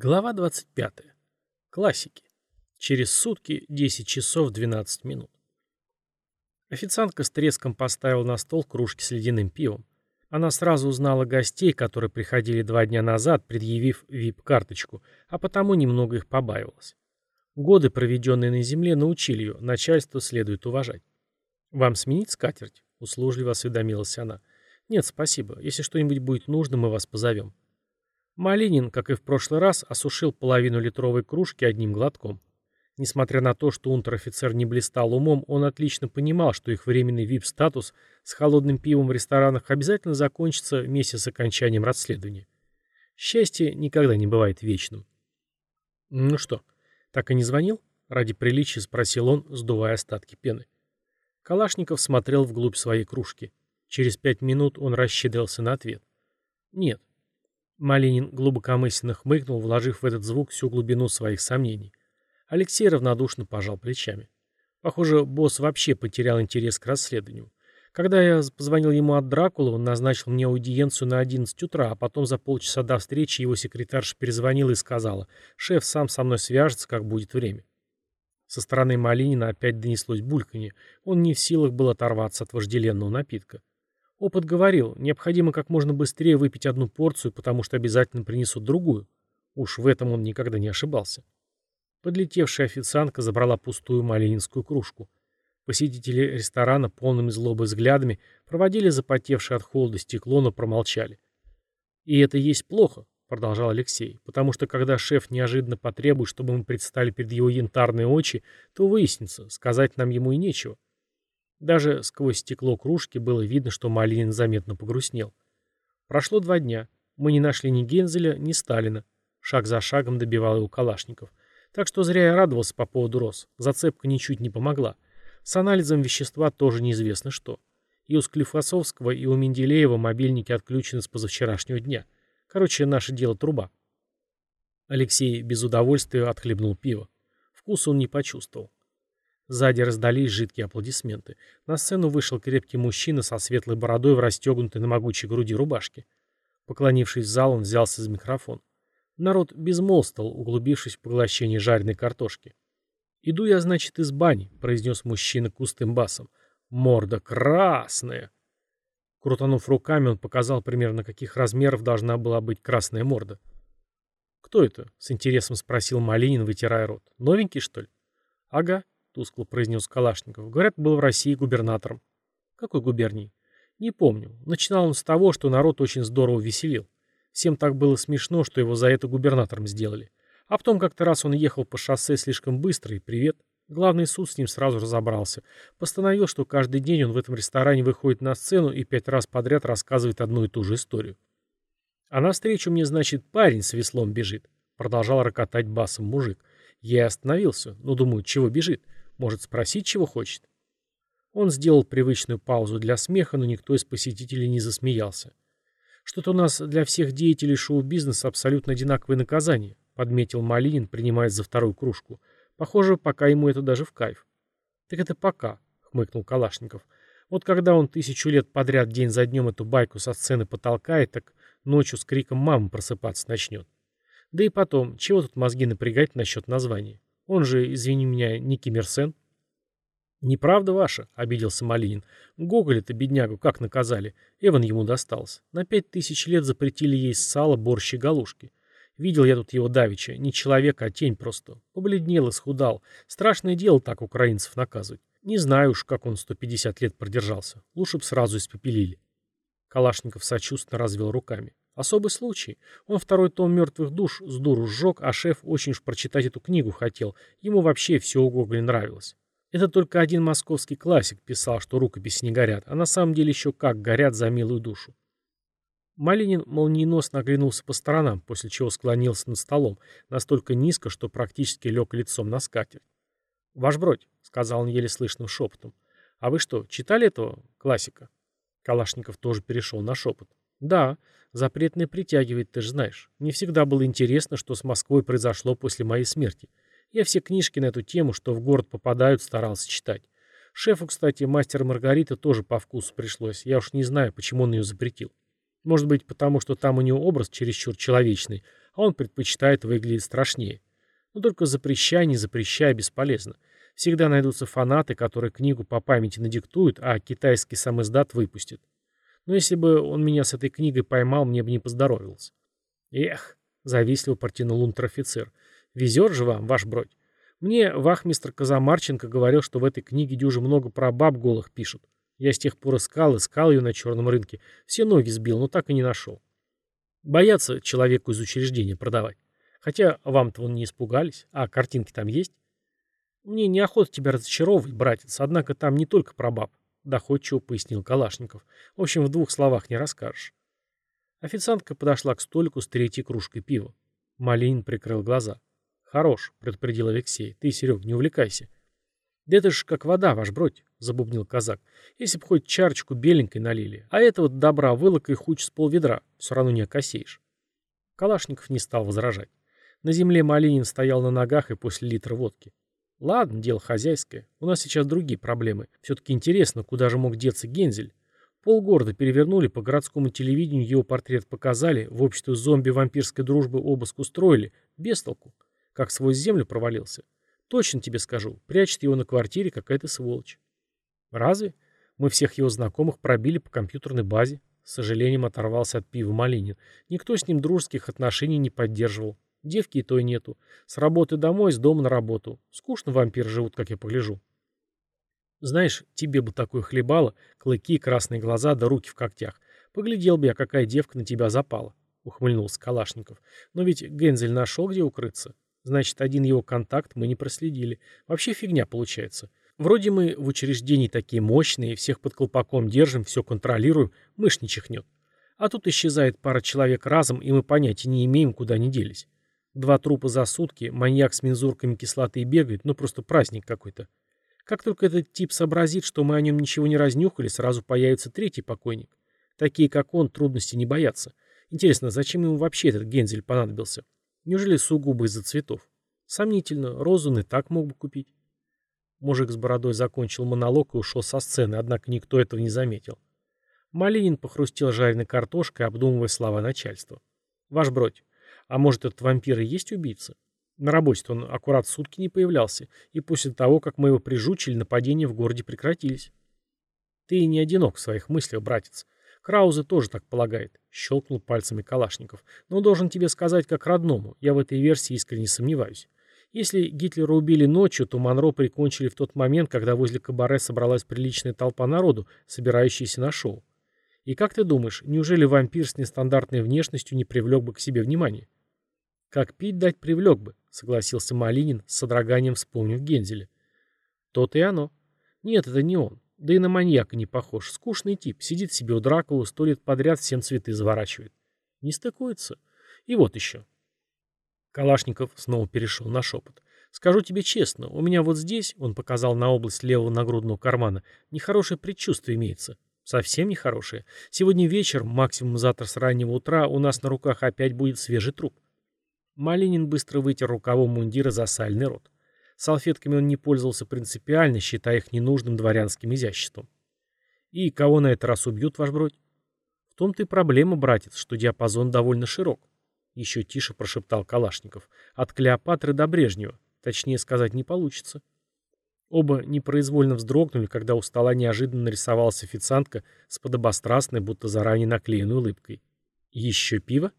Глава 25. Классики. Через сутки 10 часов 12 минут. Официантка с треском поставила на стол кружки с ледяным пивом. Она сразу узнала гостей, которые приходили два дня назад, предъявив вип-карточку, а потому немного их побаивалась. Годы, проведенные на земле, научили ее, начальство следует уважать. «Вам сменить скатерть?» — услужливо осведомилась она. «Нет, спасибо. Если что-нибудь будет нужно, мы вас позовем». Малинин, как и в прошлый раз, осушил половину литровой кружки одним глотком. Несмотря на то, что унтер-офицер не блистал умом, он отлично понимал, что их временный вип-статус с холодным пивом в ресторанах обязательно закончится вместе с окончанием расследования. Счастье никогда не бывает вечным. «Ну что, так и не звонил?» — ради приличия спросил он, сдувая остатки пены. Калашников смотрел вглубь своей кружки. Через пять минут он расщедрился на ответ. «Нет, Малинин глубокомысленно хмыкнул, вложив в этот звук всю глубину своих сомнений. Алексей равнодушно пожал плечами. Похоже, босс вообще потерял интерес к расследованию. Когда я позвонил ему от Дракулы, он назначил мне аудиенцию на 11 утра, а потом за полчаса до встречи его секретарша перезвонила и сказала, «Шеф сам со мной свяжется, как будет время». Со стороны Малинина опять донеслось бульканье. Он не в силах был оторваться от вожделенного напитка. Опыт говорил, необходимо как можно быстрее выпить одну порцию, потому что обязательно принесут другую. Уж в этом он никогда не ошибался. Подлетевшая официантка забрала пустую малининскую кружку. Посетители ресторана полными злобы взглядами проводили запотевшее от холода стекло, но промолчали. «И это есть плохо», — продолжал Алексей, «потому что когда шеф неожиданно потребует, чтобы мы предстали перед его янтарные очи, то выяснится, сказать нам ему и нечего. Даже сквозь стекло кружки было видно, что Малинин заметно погрустнел. Прошло два дня. Мы не нашли ни Гензеля, ни Сталина. Шаг за шагом добивал его Калашников. Так что зря я радовался по поводу роз. Зацепка ничуть не помогла. С анализом вещества тоже неизвестно что. И у Склифосовского, и у Менделеева мобильники отключены с позавчерашнего дня. Короче, наше дело труба. Алексей без удовольствия отхлебнул пиво. Вкус он не почувствовал. Сзади раздались жидкие аплодисменты. На сцену вышел крепкий мужчина со светлой бородой в расстегнутой на могучей груди рубашке. Поклонившись в зал, он взялся за микрофон. Народ безмолвствовал, углубившись в поглощение жареной картошки. «Иду я, значит, из бани», — произнес мужчина кустым басом. «Морда красная!» Крутанув руками, он показал примерно, каких размеров должна была быть красная морда. «Кто это?» — с интересом спросил Малинин, вытирая рот. «Новенький, что ли?» «Ага», тускло произнес Калашников. Говорят, был в России губернатором. Какой губернии? Не помню. Начинал он с того, что народ очень здорово веселил. Всем так было смешно, что его за это губернатором сделали. А потом как-то раз он ехал по шоссе слишком быстро, и привет. Главный суд с ним сразу разобрался. Постановил, что каждый день он в этом ресторане выходит на сцену и пять раз подряд рассказывает одну и ту же историю. А навстречу мне, значит, парень с веслом бежит. Продолжал рокотать басом мужик. Я остановился. Ну, думаю, чего бежит? Может, спросить, чего хочет? Он сделал привычную паузу для смеха, но никто из посетителей не засмеялся. Что-то у нас для всех деятелей шоу-бизнеса абсолютно одинаковые наказания, подметил Малинин, принимаясь за вторую кружку. Похоже, пока ему это даже в кайф. Так это пока, хмыкнул Калашников. Вот когда он тысячу лет подряд день за днем эту байку со сцены потолкает, так ночью с криком «мама» просыпаться начнет. Да и потом, чего тут мозги напрягать насчет названия? Он же, извини меня, не Киммерсен. «Неправда ваша», — обиделся Малинин. «Гоголя-то, беднягу, как наказали? Эван ему достался. На пять тысяч лет запретили есть сало, борщ и галушки. Видел я тут его давеча. Не человек, а тень просто. Побледнел, исхудал. Страшное дело так украинцев наказывать. Не знаю уж, как он 150 лет продержался. Лучше б сразу испепелили». Калашников сочувственно развел руками. Особый случай. Он второй том «Мертвых душ» с дуру сжег, а шеф очень уж прочитать эту книгу хотел. Ему вообще все у Гоголя нравилось. Это только один московский классик писал, что рукописи не горят, а на самом деле еще как горят за милую душу. Малинин молниеносно оглянулся по сторонам, после чего склонился над столом, настолько низко, что практически лег лицом на скатерть. «Ваш бродь», — сказал он еле слышным шепотом. «А вы что, читали этого классика?» Калашников тоже перешел на шепот. «Да, запретное притягивает, ты же знаешь. Мне всегда было интересно, что с Москвой произошло после моей смерти. Я все книжки на эту тему, что в город попадают, старался читать. Шефу, кстати, мастер Маргарита тоже по вкусу пришлось. Я уж не знаю, почему он ее запретил. Может быть, потому что там у него образ чересчур человечный, а он предпочитает выглядеть страшнее. Но только запрещай, не запрещай, бесполезно. Всегда найдутся фанаты, которые книгу по памяти надиктуют, а китайский сам издат выпустит. Но если бы он меня с этой книгой поймал, мне бы не поздоровился. Эх, завистливо протянул унтер-офицер. Везет же вам, ваш бродь. Мне вахмистр Казамарченко говорил, что в этой книге дюже много про баб голых пишут. Я с тех пор искал, искал ее на черном рынке. Все ноги сбил, но так и не нашел. Боятся человеку из учреждения продавать. Хотя вам-то вон не испугались. А картинки там есть? Мне неохота тебя разочаровывать, братец, однако там не только про баб. Доходчиво пояснил Калашников. В общем, в двух словах не расскажешь. Официантка подошла к столику с третьей кружкой пива. Малинин прикрыл глаза. «Хорош», — предупредил Алексей. «Ты, Серег, не увлекайся». «Да это ж как вода, ваш бродь», — забубнил казак. «Если б хоть чарочку беленькой налили, а этого добра вылокай хуч с полведра, все равно не окосеешь». Калашников не стал возражать. На земле Малинин стоял на ногах и после литра водки. «Ладно, дело хозяйское. У нас сейчас другие проблемы. Все-таки интересно, куда же мог деться Гензель. Полгорода перевернули, по городскому телевидению его портрет показали, в обществе зомби-вампирской дружбы обыск устроили. Без толку как свой землю провалился. Точно тебе скажу, прячет его на квартире какая-то сволочь. Разве? Мы всех его знакомых пробили по компьютерной базе. С сожалением оторвался от пива Малинин. Никто с ним дружеских отношений не поддерживал. Девки и той нету. С работы домой, с дома на работу. Скучно вампиры живут, как я погляжу. Знаешь, тебе бы такое хлебало, клыки, красные глаза да руки в когтях. Поглядел бы я, какая девка на тебя запала, ухмыльнулся Калашников. Но ведь Гензель нашел, где укрыться. Значит, один его контакт мы не проследили. Вообще фигня получается. Вроде мы в учреждении такие мощные, всех под колпаком держим, все контролируем, мышь не чихнет. А тут исчезает пара человек разом, и мы понятия не имеем, куда они делись. Два трупа за сутки, маньяк с мензурками кислоты бегает, ну просто праздник какой-то. Как только этот тип сообразит, что мы о нем ничего не разнюхали, сразу появится третий покойник. Такие, как он, трудности не боятся. Интересно, зачем ему вообще этот Гензель понадобился? Неужели сугубо из-за цветов? Сомнительно, розу он и так мог бы купить. Мужик с бородой закончил монолог и ушел со сцены, однако никто этого не заметил. Малинин похрустел жареной картошкой, обдумывая слова начальства. «Ваш бродь, а может, этот вампир и есть убийца? На работе он аккурат сутки не появлялся, и после того, как мы его прижучили, нападения в городе прекратились». «Ты не одинок в своих мыслях, братец. Краузе тоже так полагает, щелкнул пальцами Калашников. Но должен тебе сказать как родному, я в этой версии искренне сомневаюсь. Если Гитлера убили ночью, то Монро прикончили в тот момент, когда возле кабаре собралась приличная толпа народу, собирающаяся на шоу. И как ты думаешь, неужели вампир с нестандартной внешностью не привлек бы к себе внимание? Как пить дать привлек бы, согласился Малинин, с содроганием вспомнив Гензеля. То-то и оно. Нет, это не он. Да и на маньяка не похож. Скучный тип. Сидит себе у Дракулы, сто лет подряд всем цветы заворачивает. Не стыкуется. И вот еще. Калашников снова перешел на шепот. «Скажу тебе честно, у меня вот здесь, — он показал на область левого нагрудного кармана, — нехорошее предчувствие имеется. Совсем нехорошее. Сегодня вечер, максимум завтра с раннего утра, у нас на руках опять будет свежий труп». Малинин быстро вытер рукавом мундира за сальный рот. Салфетками он не пользовался принципиально, считая их ненужным дворянским изяществом. И кого на этот раз убьют, ваш бродь? В том-то и проблема, братец, что диапазон довольно широк. Еще тише прошептал Калашников. От Клеопатры до Брежнева. Точнее сказать не получится. Оба непроизвольно вздрогнули, когда у стола неожиданно нарисовалась официантка с подобострастной, будто заранее наклеенной улыбкой. «Еще пиво?»